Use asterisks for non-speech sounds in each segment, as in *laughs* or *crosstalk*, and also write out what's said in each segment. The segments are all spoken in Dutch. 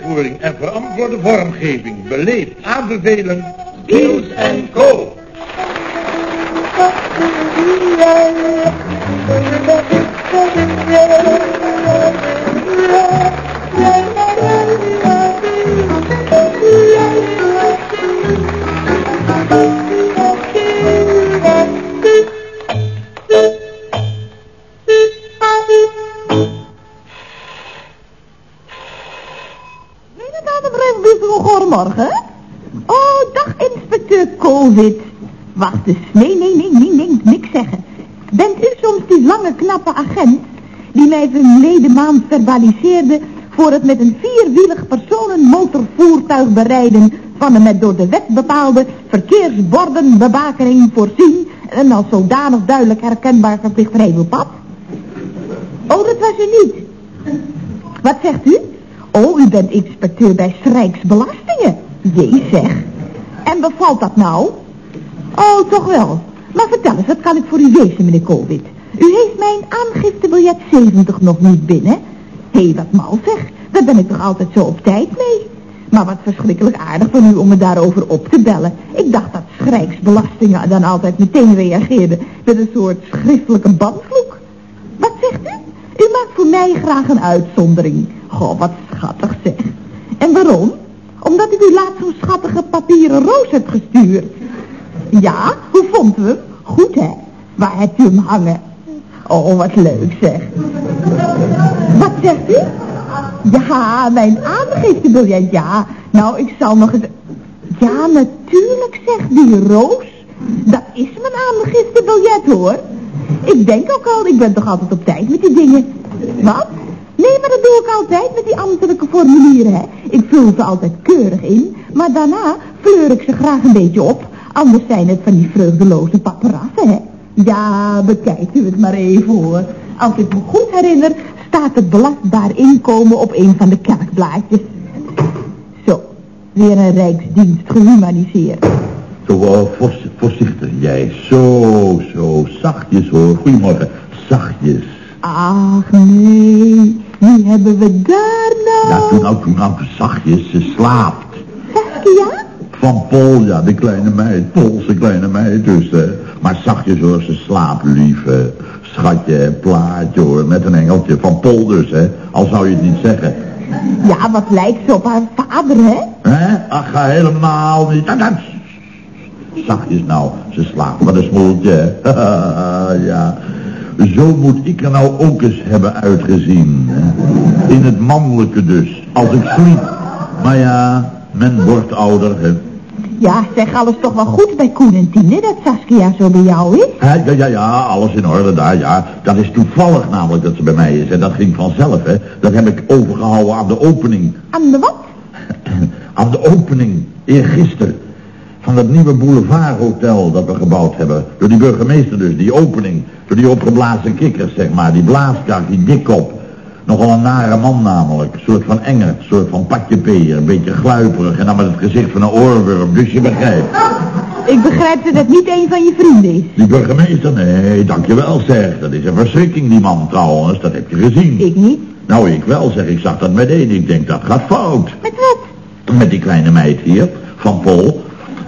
Voering en verantwoorde vormgeving beleefd aanbevelen. Kiels en Co. Nee, nee, nee, nee, nee, niks zeggen. Bent u soms die lange, knappe agent die mij verleden maand verbaliseerde voor het met een vierwielig personenmotorvoertuig bereiden van een met door de wet bepaalde verkeersbordenbewaking voorzien en als zodanig duidelijk herkenbaar verplicht pad? Oh, dat was u niet. Wat zegt u? Oh, u bent inspecteur bij Rijksbelastingen. Jee, zeg. En bevalt dat nou? Oh, toch wel. Maar vertel eens, wat kan ik voor u wezen, meneer Covid? U heeft mijn aangiftebiljet 70 nog niet binnen. Hé, hey, wat mal zeg. Daar ben ik toch altijd zo op tijd mee. Maar wat verschrikkelijk aardig van u om me daarover op te bellen. Ik dacht dat Rijksbelastingen dan altijd meteen reageerde met een soort schriftelijke bandvloek. Wat zegt u? U maakt voor mij graag een uitzondering. Goh, wat schattig zeg. En waarom? Omdat ik u laatst zo'n schattige papieren roos heb gestuurd. Ja, hoe vond u hem? Goed, hè? Waar hebt u hem hangen? Oh, wat leuk, zeg. Wat zegt u? Ja, mijn aangiftebiljet, ja. Nou, ik zal nog eens... Ja, natuurlijk, zegt die roos. Dat is mijn aangiftebiljet, hoor. Ik denk ook al, ik ben toch altijd op tijd met die dingen. Wat? Nee, maar dat doe ik altijd met die ambtelijke formulieren, hè. Ik vul ze altijd keurig in, maar daarna fleur ik ze graag een beetje op. Anders zijn het van die vreugdeloze paparassen, hè. Ja, bekijkt u het maar even, hoor. Als ik me goed herinner, staat het belastbaar inkomen op een van de kerkblaadjes. Zo, weer een rijksdienst gehumaniseerd. Zo, uh, voorzichtig jij. Zo, zo, zachtjes hoor. Goedemorgen, zachtjes. Ach, nee. Wie hebben we daar nou? Ja, toen nou, toen nou, zachtjes. Ze slaapt. Saskia? Van Pol, ja, de kleine meid. Polse kleine meid dus, hè. Maar zachtjes hoor, ze slaapt, lieve. Schatje, plaatje hoor, met een engeltje. Van Pol dus, hè. Al zou je het niet zeggen. Ja, wat lijkt ze op haar vader, hè? Hè? Ach, ga helemaal niet. Zachtjes nou, ze slaapt met een smoeltje. *laughs* ja, zo moet ik er nou ook eens hebben uitgezien. In het mannelijke dus, als ik sliep. Maar ja, men wordt ouder, hè. Ja, zeg alles toch wel goed bij Koen en Tine, dat Saskia zo bij jou is? Ja, ja, ja, alles in orde daar, ja. Dat is toevallig namelijk dat ze bij mij is. En dat ging vanzelf, hè. Dat heb ik overgehouden aan de opening. Aan de wat? *clears throat* aan de opening, eergisteren van dat nieuwe boulevardhotel dat we gebouwd hebben. Door die burgemeester dus, die opening. Door die opgeblazen kikkers, zeg maar. Die blaaskak, die dikkop. Nogal een nare man namelijk. Een soort van enge, een soort van patjepeer. Een beetje gluiperig en dan met het gezicht van een oorworm. Dus je begrijpt. Ik begrijp dat het niet een van je vrienden is. Die burgemeester? Nee, dankjewel zeg. Dat is een verschrikking die man trouwens. Dat heb je gezien. Ik niet. Nou, ik wel zeg. Ik zag dat meteen. Ik denk dat gaat fout. Met wat? Met die kleine meid hier, van Pol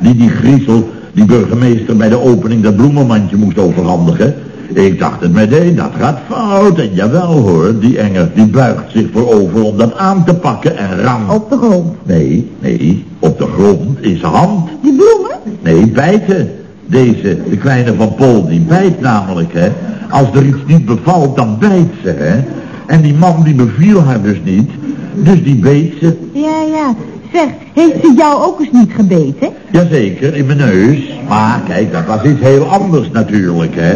die die griezel, die burgemeester bij de opening dat bloemenmandje moest overhandigen. Ik dacht het meteen, dat gaat fout. En jawel hoor, die enger, die buigt zich voorover om dat aan te pakken en ram. Op de grond? Nee, nee, op de grond, zijn hand. Die bloemen? Nee, bijten. Deze, de kleine van Pol, die bijt namelijk, hè. Als er iets niet bevalt, dan bijt ze, hè. En die man, die beviel haar dus niet. Dus die beet ze. Ja, ja. Zeg, heeft ze jou ook eens niet gebeten? Jazeker, in mijn neus. Maar kijk, dat was iets heel anders natuurlijk, hè.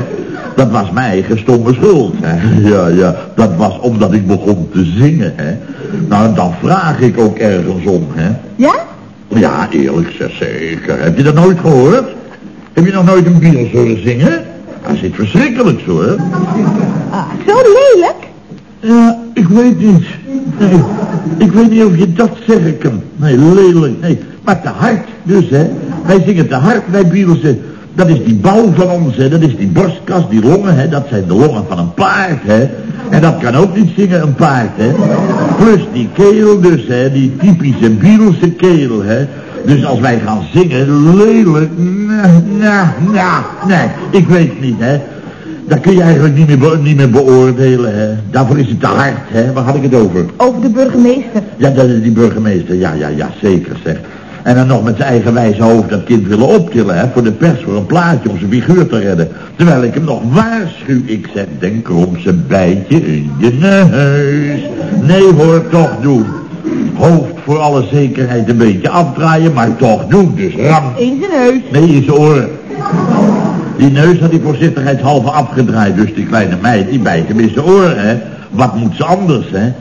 Dat was mijn eigen stomme schuld, hè. Ja, ja, dat was omdat ik begon te zingen, hè. Nou, dan vraag ik ook ergens om, hè. Ja? Ja, eerlijk zeg, zeker. Heb je dat nooit gehoord? Heb je nog nooit een Beatles horen zingen? Dat zit verschrikkelijk, hoor. Ah, zo lelijk? Ja, ik weet niet. Nee, ik weet niet of je dat zeggen kan. Nee, lelijk, nee. Maar te hard dus, hè. Wij zingen te hard bij Bielse. Dat is die bouw van ons, hè. Dat is die borstkas, die longen, hè. Dat zijn de longen van een paard, hè. En dat kan ook niet zingen, een paard, hè. Plus die keel dus, hè. Die typische Bielse keel, hè. Dus als wij gaan zingen, lelijk, nee, nee, nee, nee, ik weet niet, hè. Dat kun je eigenlijk niet meer, be- niet meer beoordelen, hè. Daarvoor is het te hard, hè. Waar had ik het over? Over de burgemeester. Ja, dat is die burgemeester. Ja, ja, ja, zeker, zeg. En dan nog met zijn eigen wijze hoofd dat kind willen optillen, hè, voor de pers, voor een plaatje, om zijn figuur te redden. Terwijl ik hem nog waarschuw, ik zeg, denk erom zijn bijtje in je neus. Nee hoor, toch doen. Hoofd voor alle zekerheid een beetje afdraaien, maar toch doen, dus ram. In zijn neus. Nee, in zijn oren. Die neus had hij voorzichtigheidshalve afgedraaid, dus die kleine meid, die bijt hem in zijn oren, hè. Wat moet ze anders, hè?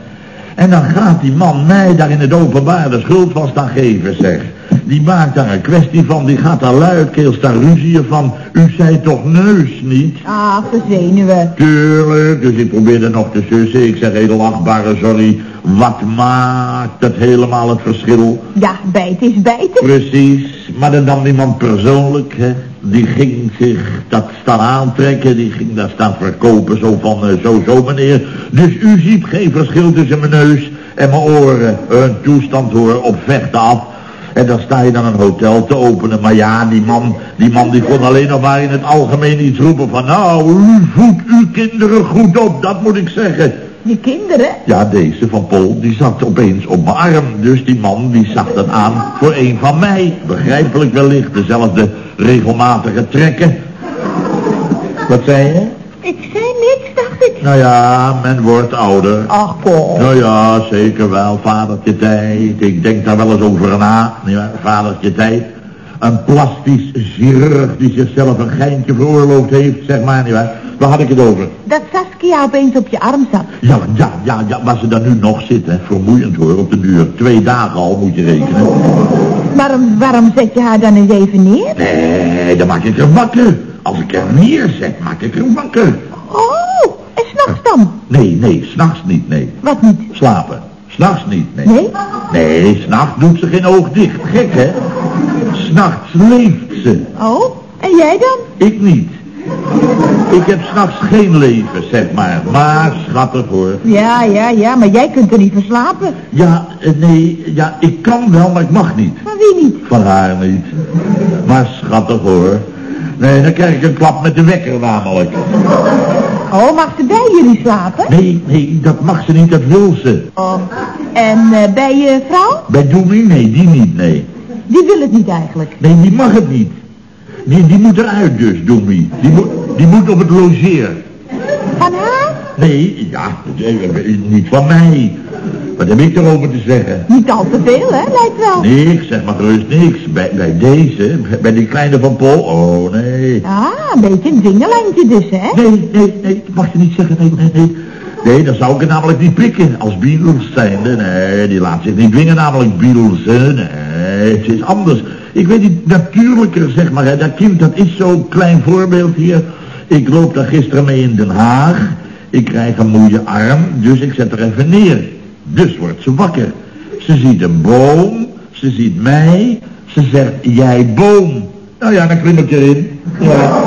En dan gaat die man mij daar in het openbaar de schuld van staan geven, zeg. Die maakt daar een kwestie van, die gaat daar luidkeels daar ruzie van. U zei toch neus niet? Ah, verzenuwen. Tuurlijk, dus ik probeerde nog te sussen. Ik zeg edelachtbare, sorry. Wat maakt dat helemaal het verschil? Ja, bijten is bijten. Precies, maar dan nam iemand persoonlijk, hè. Die ging zich dat staan aantrekken, die ging dat staan verkopen, zo van, eh, zo, zo meneer. Dus u ziet geen verschil tussen mijn neus en mijn oren. Een toestand hoor, op vechten af. En dan sta je dan een hotel te openen. Maar ja, die man, die man die kon alleen nog maar in het algemeen iets roepen van... Nou, u voedt uw kinderen goed op, dat moet ik zeggen. Je kinderen? Ja, deze van Pol, die zat opeens op mijn arm. Dus die man, die zag dat aan voor een van mij. Begrijpelijk wellicht, dezelfde regelmatige trekken. Wat zei je? Ik zei niks, dacht ik. Nou ja, men wordt ouder. Ach, kom. Nou ja, zeker wel, vadertje tijd. Ik denk daar wel eens over na, ja, vadertje tijd. Een plastisch chirurg die zichzelf een geintje veroorloofd heeft, zeg maar, nietwaar. Waar had ik het over? Dat Saskia opeens op je arm zat. Ja, ja, ja, ja, waar ze dan nu nog zitten. Vermoeiend hoor, op de duur. Twee dagen al moet je rekenen. Waarom, waarom zet je haar dan eens even neer? Nee, dan maak ik er wakker. Als ik er neerzet, maak ik er wakker. Oh, en s'nachts dan? Nee, nee, s'nachts niet, nee. Wat niet? Slapen. S'nachts niet, nee. Nee? Nee, s'nachts doet ze geen oog dicht. Gek, hè? S'nachts leeft ze. Oh, en jij dan? Ik niet. Ik heb s'nachts geen leven, zeg maar. Maar schattig hoor. Ja, ja, ja, maar jij kunt er niet voor slapen. Ja, eh, nee, ja, ik kan wel, maar ik mag niet. Van wie niet? Van haar niet. Maar schattig hoor. Nee, dan krijg ik een klap met de wekker namelijk. Oh, mag ze bij jullie slapen? Nee, nee, dat mag ze niet, dat wil ze. Oh, en eh, bij je vrouw? Bij Doemie, nee, die niet, nee. Die wil het niet eigenlijk. Nee, die mag het niet. Die, die moet eruit dus, Doemie. Die moet, die moet op het logeer. Van haar? Nee, ja, niet van mij. Wat heb ik erover te zeggen? Niet al te veel, hè, lijkt wel. Niks, zeg maar gerust niks. Bij, bij deze, bij die kleine van Paul, oh nee. Ah, een beetje een vingerlijntje dus, hè? Nee, nee, nee, dat mag je niet zeggen, nee, nee, nee. Nee, dan zou ik het namelijk niet pikken als Beatles zijnde. Nee, die laat zich niet dwingen namelijk Beatles, hè. Nee, het is anders. Ik weet niet, natuurlijker, zeg maar, hè. Dat kind, dat is zo'n klein voorbeeld hier. Ik loop daar gisteren mee in Den Haag. Ik krijg een moeie arm, dus ik zet er even neer. Dus wordt ze wakker. Ze ziet een boom, ze ziet mij, ze zegt, jij boom. Nou ja, dan klim ik erin. Ja.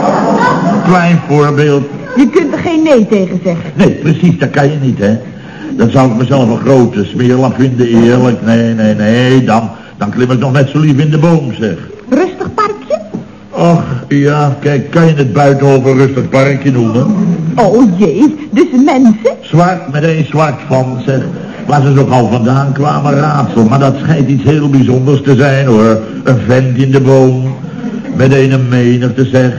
Klein voorbeeld. Je kunt er geen nee tegen zeggen. Nee, precies, dat kan je niet, hè. Dan zou ik mezelf een grote smeerlap vinden, eerlijk. Nee, nee, nee, dan, dan klim ik nog net zo lief in de boom, zeg. Rustig parkje? Ach, ja, kijk, kan je het buitenhof een rustig parkje noemen? Oh jee, dus mensen? Zwart met een zwart van, zeg. Waar ze zo gauw vandaan kwamen, raadsel. Maar dat schijnt iets heel bijzonders te zijn, hoor. Een vent in de boom. Met een menigte, zeg.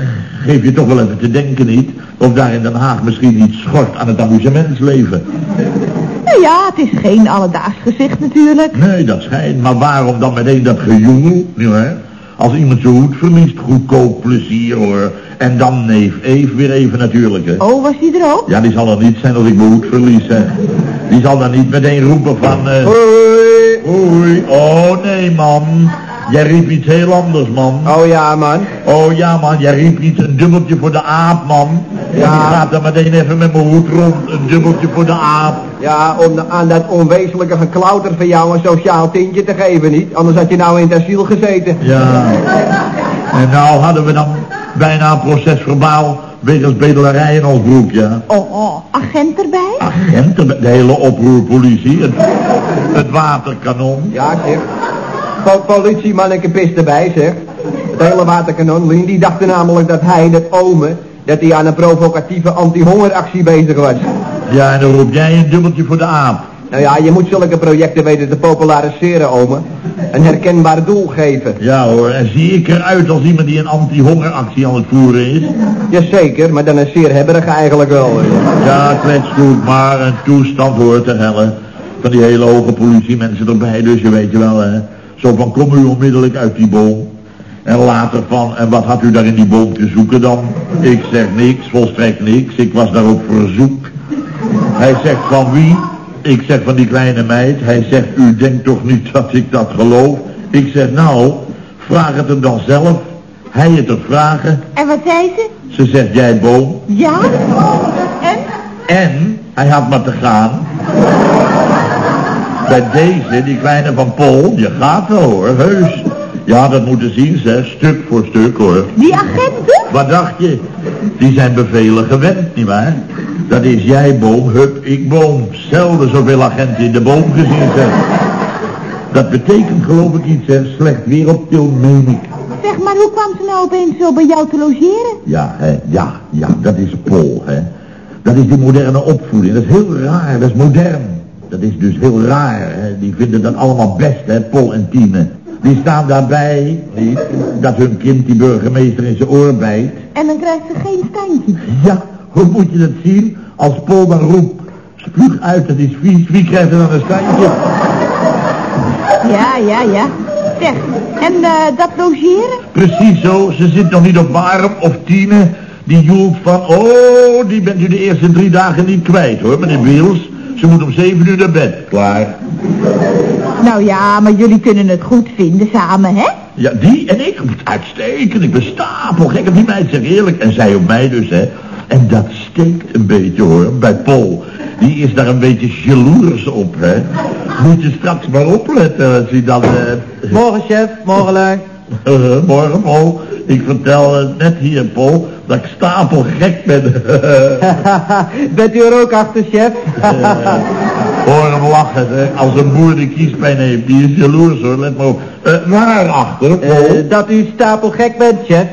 Geef je toch wel even te denken, niet? Of daar in Den Haag misschien iets schort aan het amusementsleven. Nou ja, het is geen alledaags gezicht natuurlijk. Nee, dat schijnt. Maar waarom dan meteen dat gejoel? Nu, hè? Als iemand zijn hoed verliest, goedkoop plezier hoor. En dan neef Eve weer even natuurlijk, hè. Oh, was die er ook? Ja, die zal er niet zijn als ik mijn hoed verlies, hè. Die zal dan niet meteen roepen van... eh Hoi. Oei, oh nee man. Jij riep iets heel anders, man. Oh ja, man. Oh ja, man, jij riep iets, een dubbeltje voor de aap, man. Ja. Ik ga dan meteen even met mijn hoed rond, een dubbeltje voor de aap. Ja, om de- aan dat onwezenlijke geklauter van jou een sociaal tintje te geven, niet? Anders had je nou in het asiel gezeten. Ja. En nou hadden we dan, Bijna een proces verbaal wegens bedelarij in ons broek, ja. Oh, oh, agent erbij? Agenten, de hele oproerpolitie, het, het waterkanon. Ja, zeg. Po politiemanneke pist erbij, zeg. Het hele waterkanon. Die dachten namelijk dat hij, dat ome, dat hij aan een provocatieve anti-hongeractie bezig was. Ja, en dan roep jij een dubbeltje voor de aap. Nou ja, je moet zulke projecten weten te populariseren, ome. Een herkenbaar doel geven. Ja hoor, en zie ik eruit als iemand die een anti-hongeractie aan het voeren is? Jazeker, maar dan een zeer hebberig eigenlijk wel. Ja, klets goed, maar een toestand hoort te hellen. Van die hele hoge politiemensen erbij, dus je weet je wel, hè. Zo van, kom u onmiddellijk uit die boom. En later van, en wat had u daar in die boom te zoeken dan? Ik zeg niks, volstrekt niks, ik was daar op verzoek. Hij zegt van wie? Ik zeg van die kleine meid. Hij zegt, u denkt toch niet dat ik dat geloof? Ik zeg, nou, vraag het hem dan zelf. Hij het er vragen. En wat zei ze? Ze zegt, jij boom. Ja? En? En hij had maar te gaan. Bij deze, die kleine van Pol, je gaat wel hoor, heus. Ja, dat moeten zien zeg, stuk voor stuk hoor. Die agenten? Wat dacht je? Die zijn bevelen gewend, nietwaar? Dat is jij boom, hup, ik boom. Zelden zoveel agenten in de boom gezien zeg. Dat betekent geloof ik iets, hè. Slecht weer op til, meen ik. Zeg maar, hoe kwam ze nou opeens zo bij jou te logeren? Ja, hè, ja, ja, dat is Pol, hè. Dat is die moderne opvoeding. Dat is heel raar, dat is modern. Dat is dus heel raar, hè. Die vinden dat allemaal best, hè, Pol en Tine. Die staan daarbij, niet, dat hun kind die burgemeester in zijn oor bijt. En dan krijgt ze geen standje. Ja, hoe moet je dat zien? Als Paul dan roept, spuug uit, dat is vies, wie krijgt er dan een standje? Ja, ja, ja. Zeg, en eh, dat logeren? Precies zo, ze zit nog niet op warm of Tine, die joelt van, oh, die bent u de eerste drie dagen niet kwijt hoor, meneer Wiels. Ze moet om zeven uur naar bed. Klaar. Nou ja, maar jullie kunnen het goed vinden samen, hè? Ja, die en ik, uitstekend, ik ben stapel gek op die meid, zeg eerlijk. En zij op mij dus, hè. En dat steekt een beetje hoor, bij Paul. Die is daar een beetje jaloers op, hè. Moet je straks maar opletten als hij dan... eh, Morgen, chef. Morgen, lui. morgen, Paul. Ik vertel eh, net hier, Paul, dat ik stapel gek ben. *laughs* Bent u er ook achter, chef? Hoor hem lachen, hè. Als een boer die kiespijn heeft, die is jaloers hoor, let maar op. Eh, waar achter, Paul? Eh, dat u stapelgek bent, chef.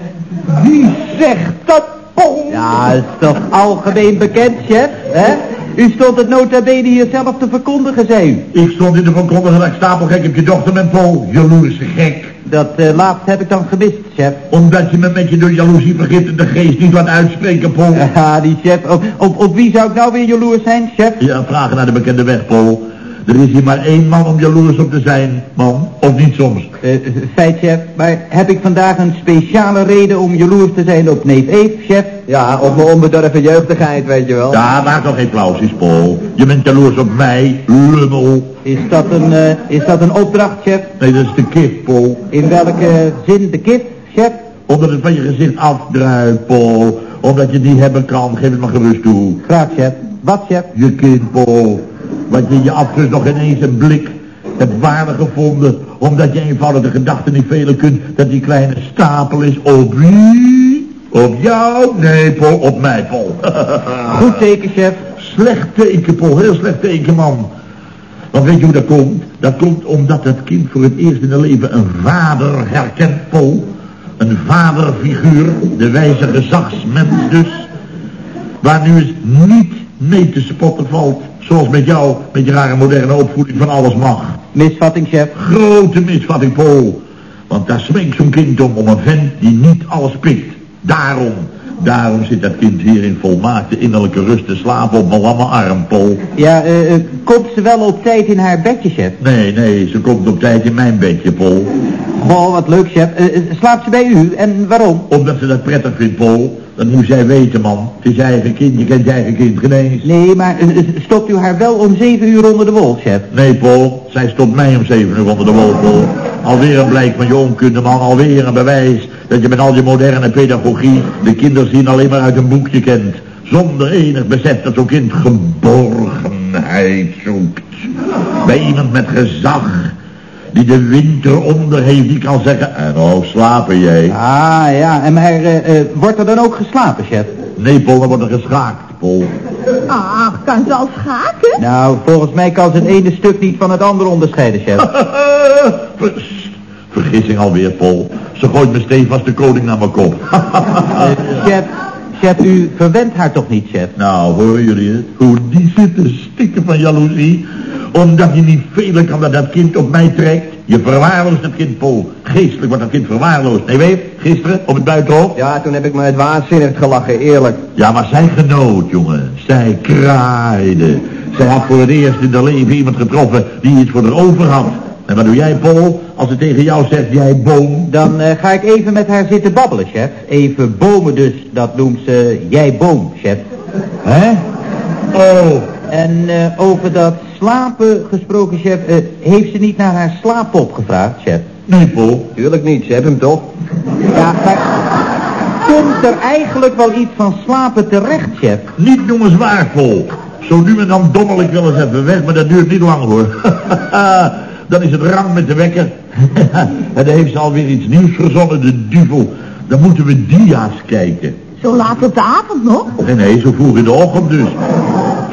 Wie zegt dat, Paul? Ja, is toch algemeen bekend, chef, hè? U stond het nota bene hier zelf te verkondigen, zei u. Ik stond in de verkondigen dat ik stapelgek op je dochter ben, Paul. Jaloerse gek. Dat eh, laatste heb ik dan gemist, chef. Omdat je me met je door jaloezie vergiftende geest niet wat uitspreken, Paul. Ja, die chef. Op, op, op wie zou ik nou weer jaloers zijn, chef? Ja, vragen naar de bekende weg, Paul. Er is hier maar één man om jaloers op te zijn, man. Of niet soms. Eh, feit, chef. Maar heb ik vandaag een speciale reden om jaloers te zijn op neef Eef, chef? Ja, op mijn onbedorven jeugdigheid, weet je wel. Ja, maak toch geen plausies, Paul. Je bent jaloers op mij, lummel. Is dat een, eh, is dat een opdracht, chef? Nee, dat is de kip, Paul. In welke zin de kip, chef? Omdat het van je gezicht afdruipt, Paul. Omdat je die hebben kan, geef het maar gerust toe. Graag, chef. Wat, chef? Je kind, Paul. Wat je in je afrust nog ineens een blik hebt waardig gevonden. Omdat je eenvoudig de gedachte niet velen kunt dat die kleine stapel is op wie? Op jou? Nee, Paul, op mij, Paul. *laughs* Goed teken, chef. Slecht teken, Paul. Heel slecht teken, man. Want weet je hoe dat komt? Dat komt omdat het kind voor het eerst in het leven een vader herkent, Paul. Een vaderfiguur, de wijze gezagsmens dus. Waar nu eens niet mee te spotten valt. Zoals met jou, met je rare moderne opvoeding van alles mag. Misvatting, chef. Grote misvatting, Paul. Want daar smeekt zo'n kind om, om een vent die niet alles pikt. Daarom, daarom zit dat kind hier in volmaakte innerlijke rust te slapen op mijn lamme arm, Paul. Ja, eh, eh, komt ze wel op tijd in haar bedje, chef? Nee, nee, ze komt op tijd in mijn bedje, Paul. Goh, wat leuk, chef. Eh, slaapt ze bij u? En waarom? Omdat ze dat prettig vindt, Paul. Dat moet zij weten, man. Het is eigen kind, je kent je eigen kind geen eens. Nee, maar eh, eh, stopt u haar wel om zeven uur onder de wol, chef? Nee, Paul, zij stopt mij om zeven uur onder de wol, Paul. Alweer een blijk van je onkunde, man. Alweer een bewijs dat je met al je moderne pedagogie de kinderzin alleen maar uit een boekje kent. Zonder enig besef dat zo'n kind geborgenheid zoekt. Bij iemand met gezag. Die de winter onder heeft, die kan zeggen, en nou slapen jij. Ah, ja. En maar eh, eh, wordt er dan ook geslapen, chef? Nee, Paul, dan wordt er geschaakt, Paul. Ach, kan ze al schaken? Nou, volgens mij kan ze het ene stuk niet van het andere onderscheiden, chef. *laughs* Ver- Vergissing alweer, Paul. Ze gooit me stevast de koning naar mijn kop. *laughs* Eh, chef, chef, u verwendt haar toch niet, chef? nou, horen jullie het? Hoe die zit te stikken van jaloezie. Omdat je niet velen kan dat dat kind op mij trekt. Je verwaarloost dat kind, Paul. Geestelijk wordt dat kind verwaarloosd. Nee, weet je, gisteren op het buitenhof? Ja, toen heb ik me het waanzinnig gelachen, eerlijk. Ja, maar zij genoot, jongen. Zij kraaide. Zij had voor het eerst in haar leven iemand getroffen die iets voor haar over had. En wat doe jij, Paul, als ze tegen jou zegt, jij boom? Dan eh, ga ik even met haar zitten babbelen, chef. Even bomen dus, dat noemt ze jij boom, chef. Hè? Oh, En eh, over dat slapen gesproken, chef, eh, heeft ze niet naar haar slaappop gevraagd, chef? nee, Paul. Tuurlijk niet, ze hebben hem toch? Ja, maar komt er eigenlijk wel iets van slapen terecht, chef? Niet noemenswaar, Paul. Zo nu en dan dommel ik wel eens even weg, maar dat duurt niet lang, hoor. *laughs* dan is het rang met de wekker. *laughs* en dan heeft ze alweer iets nieuws verzonnen, de duvel. Dan moeten we dia's kijken. Zo laat op de avond nog? Nee, nee, zo vroeg in de ochtend dus.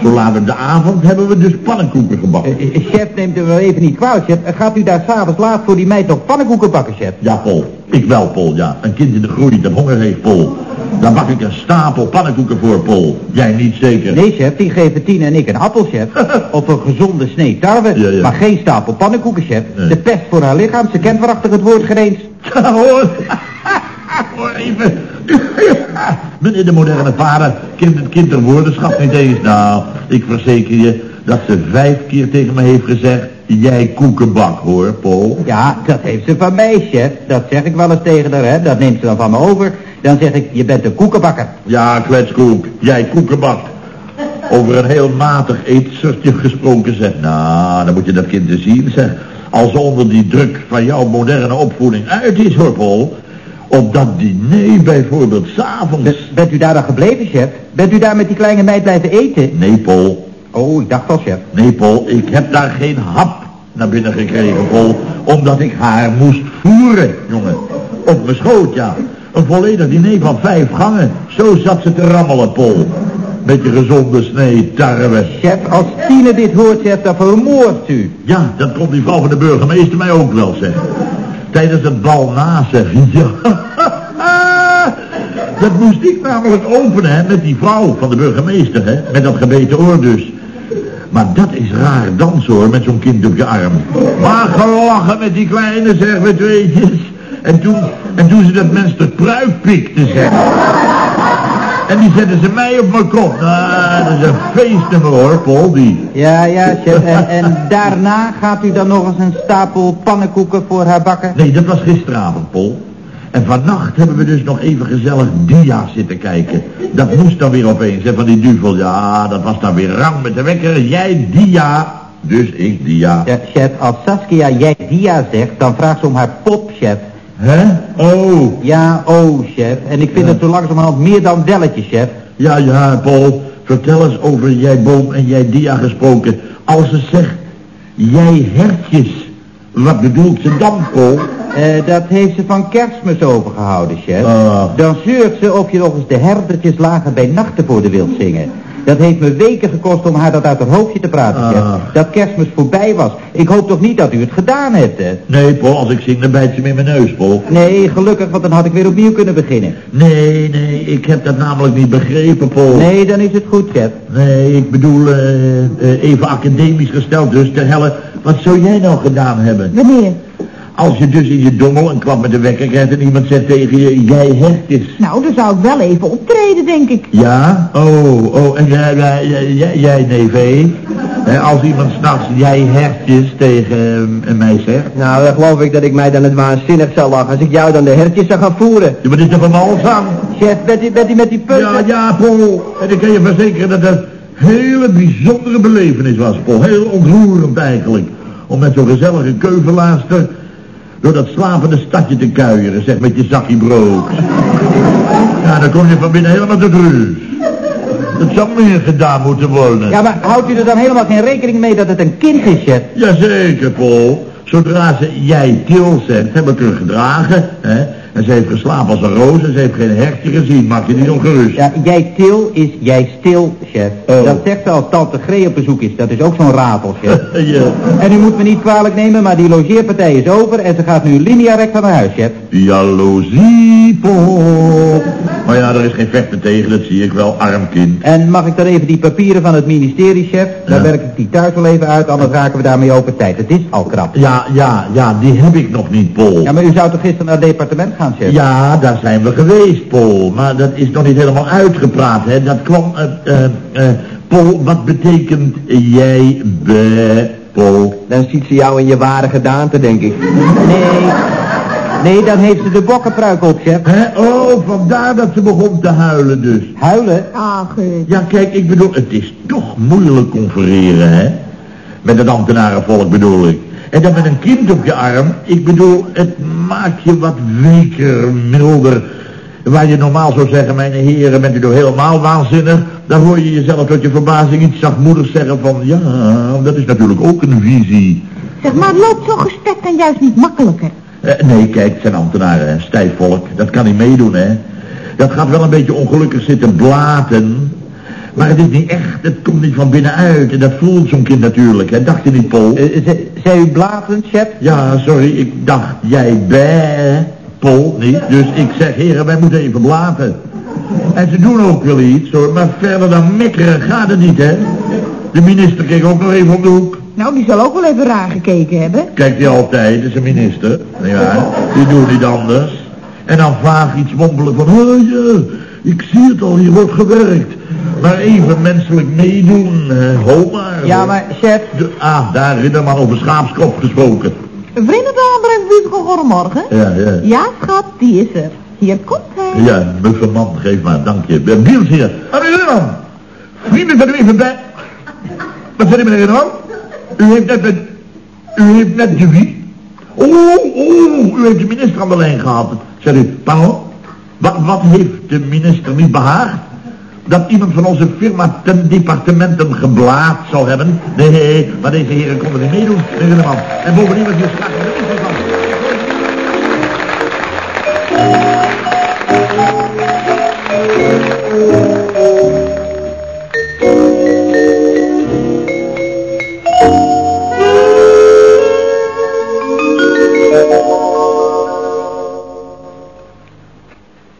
Zo laat in de avond hebben we dus pannenkoeken gebakken. Eh, eh, chef neemt er wel even niet kwaad, chef. Eh, Gaat u daar s'avonds laat voor die meid nog pannenkoeken bakken, chef? Ja, Paul. Ik wel, Paul, ja. Een kind in de groei dat honger heeft, Paul. Daar bak ik een stapel pannenkoeken voor, Paul. Jij niet zeker? Nee, chef, die geven Tien en ik een appel, chef. *laughs* Of een gezonde snee tarwe. Ja, ja. Maar geen stapel pannenkoeken, chef. Nee. De pest voor haar lichaam, ze kent waarachtig het woord geen eens. *laughs* Ja, hoor. *laughs* hoor even. *laughs* Meneer de moderne vader kent het kind er woordenschap niet eens. Nou, ik verzeker je dat ze vijf keer tegen me heeft gezegd... Jij koekenbak, hoor, Paul. Ja, dat heeft ze van mij, chef. Dat zeg ik wel eens tegen haar, hè. Dat neemt ze dan van me over. Dan zeg ik, je bent een koekenbakker. Ja, kletskoek. Jij koekenbak. Over een heel matig eetsertje gesproken, zeg. Nou, dan moet je dat kind eens zien, zeg. Als ze onder die druk van jouw moderne opvoeding uit is, hoor, Paul. Op dat diner bijvoorbeeld, s'avonds. Be- bent u daar dan gebleven, chef? Bent u daar met die kleine meid blijven eten? Nee, Paul. Oh, ik dacht al, chef. Nee, Paul, ik heb daar geen hap naar binnen gekregen, Paul. Omdat ik haar moest voeren, jongen. Op mijn schoot, ja. Een volledig diner van vijf gangen. Zo zat ze te rammelen, Paul. Met je gezonde snee tarwe. Chef, als Tine dit hoort, chef, dan vermoordt u. Ja, dat kon die vrouw van de burgemeester mij ook wel zeggen. Tijdens het bal na, zeg. *laughs* Dat moest ik namelijk openen, hè, met die vrouw van de burgemeester, hè. Met dat gebeten oor dus. Maar dat is raar dans hoor, met zo'n kind op je arm. Maar gelachen met die kleine, zeg, met tweetjes. En toen, en toen ze dat mens de pruik pikte, zeg. En die zetten ze mij op mijn kop. Nou, dat is een feestnummer hoor, Paul, die. Ja, ja, chef. En, en daarna gaat u dan nog eens een stapel pannenkoeken voor haar bakken? Nee, dat was gisteravond, Paul. En vannacht hebben we dus nog even gezellig dia zitten kijken. Dat moest dan weer opeens, hè, van die duvel. Ja, dat was dan weer rang met de wekker. Jij dia, dus ik dia. Ja, chef, als Saskia jij dia zegt, dan vraagt ze om haar pop, chef. Hè? Oh, Ja, oh, chef. En ik vind Ja. het zo langzamerhand meer dan delletje, chef. ja, ja, Paul. Vertel eens over jij boom en jij dia gesproken. Als ze zegt, jij hertjes. Wat bedoelt ze dan, Paul? Eh, dat heeft ze van kerstmis overgehouden, chef. Ah. Dan zeurt ze of je nog eens de herdertjes lagen bij nachten voor de wilt zingen. Dat heeft me weken gekost om haar dat uit haar hoofdje te praten, chef. Ah. Dat kerstmis voorbij was. Ik hoop toch niet dat u het gedaan hebt, hè? Nee, Paul, als ik zing, dan bijt ze me in mijn neus, Paul. Nee, gelukkig, want dan had ik weer opnieuw kunnen beginnen. Nee, nee, ik heb dat namelijk niet begrepen, Paul. Nee, dan is het goed, chef. Nee, ik bedoel, eh, eh, even academisch gesteld dus, ter helle, wat zou jij nou gedaan hebben? Wanneer? Als je dus in je dommel een klap met de wekker krijgt en iemand zegt tegen je, jij hertjes. Nou, dan zou ik wel even optreden, denk ik. Ja? Oh, oh, en jij, jij, jij? Hè, Als iemand s'nachts jij hertjes tegen eh, mij zegt. Nou, dan geloof ik dat ik mij dan het waanzinnig zou lachen als ik jou dan de hertjes zou gaan voeren. Ja, maar dit is toch een malzang? Chef, bent u, bent u met die punten? Ja, ja, Paul. En ik kan je verzekeren dat een hele bijzondere belevenis was, Paul. Heel ontroerend eigenlijk. Om met zo'n gezellige keuvelaarster door dat slapende stadje te kuieren, zeg, met je zakje brood. Ja, dan kom je van binnen helemaal te gruus. Dat zou meer gedaan moeten worden. Ja, maar houdt u er dan helemaal geen rekening mee dat het een kind is, chef? Jazeker, Paul. Zodra ze jij til zegt, heb ik gedragen, hè. En ze heeft geslapen als een roos en ze heeft geen hertje gezien. Maak je niet ongerust. Ja, jij til is jij stil, chef. Oh. Dat zegt ze als tante Gree op bezoek is. Dat is ook zo'n ratel, chef. *laughs* ja. en u moet me niet kwalijk nemen, maar die logeerpartij is over en ze gaat nu linea recta naar huis, chef. Jaloezie, Paul. Maar ja, er is geen vechten tegen, dat zie ik wel, arm kind. En mag ik dan even die papieren van het ministerie, chef? Dan Ja. werk ik die thuis wel even uit, anders raken we daarmee open tijd. Het is al krap. Ja, ja, ja, die heb ik nog niet, Paul. Ja, maar u zou toch gisteren naar het departement gaan, chef? Ja, daar zijn we geweest, Paul. Maar dat is nog niet helemaal uitgepraat, hè. Dat kwam, eh, eh, eh, Paul, wat betekent jij bij, Paul? Dan ziet ze jou in je ware gedaante, denk ik. Nee, nee, dan heeft ze de bokkenpruik op, chef. Hè? Oh, vandaar dat ze begon te huilen dus. Huilen? Ach, eh, Ja, kijk, ik bedoel, het is toch moeilijk confereren, hè? Met het ambtenarenvolk bedoel ik. En dan met een kind op je arm, ik bedoel, het maakt je wat weker, milder. Waar je normaal zou zeggen, mijn heren, bent u toch helemaal waanzinnig? Dan hoor je jezelf tot je verbazing iets zachtmoedigs zeggen van, ja, dat is natuurlijk ook een visie. zeg maar, loopt zo'n gesprek dan juist niet makkelijker? Eh, nee, kijk, het zijn ambtenaren, hè, stijf volk. Dat kan niet meedoen, hè. Dat gaat wel een beetje ongelukkig zitten blaten. Maar het is niet echt, het komt niet van binnenuit. En dat voelt zo'n kind natuurlijk, hè. Dacht je niet, Paul? Eh, ze- Zei u blazend, chef? Ja, sorry, ik dacht jij bij, Paul, niet? Dus ik zeg, heren, wij moeten even blaten. En ze doen ook wel iets, hoor. Maar verder dan mekkeren gaat het niet, hè. De minister keek ook nog even om de hoek. Nou, die zal ook wel even raar gekeken hebben. Kijkt hij altijd, is een minister. Ja, die doet niet anders. En dan vaag iets mompelen van, oh ja, ik zie het al, hier wordt gewerkt. Maar even menselijk meedoen, ho maar. Ja, maar chef, De, ah, daar is maar over schaapskop gesproken. Vrienden buurt goedemorgen. Ja, ja. Ja, schat, die is er. Hier komt hij. Ja, mevrouw man, geef maar, dank je. Uh, Biels hier. Meneer Rinneman. Vrienden, ben u even bij. Wat zei u, meneer? U heeft net. U heeft net de wie? Oh, oh, u heeft de minister aan de lijn gehad. Zeg u, pardon? Wat, wat heeft de minister niet behaagd? dat iemand van onze firma ten departementen geblaad zal hebben. Nee, maar deze heren konden niet meedoen, meneer de man. En bovendien was je straks een van.